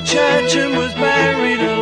the church and was buried alive.